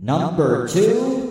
Number two.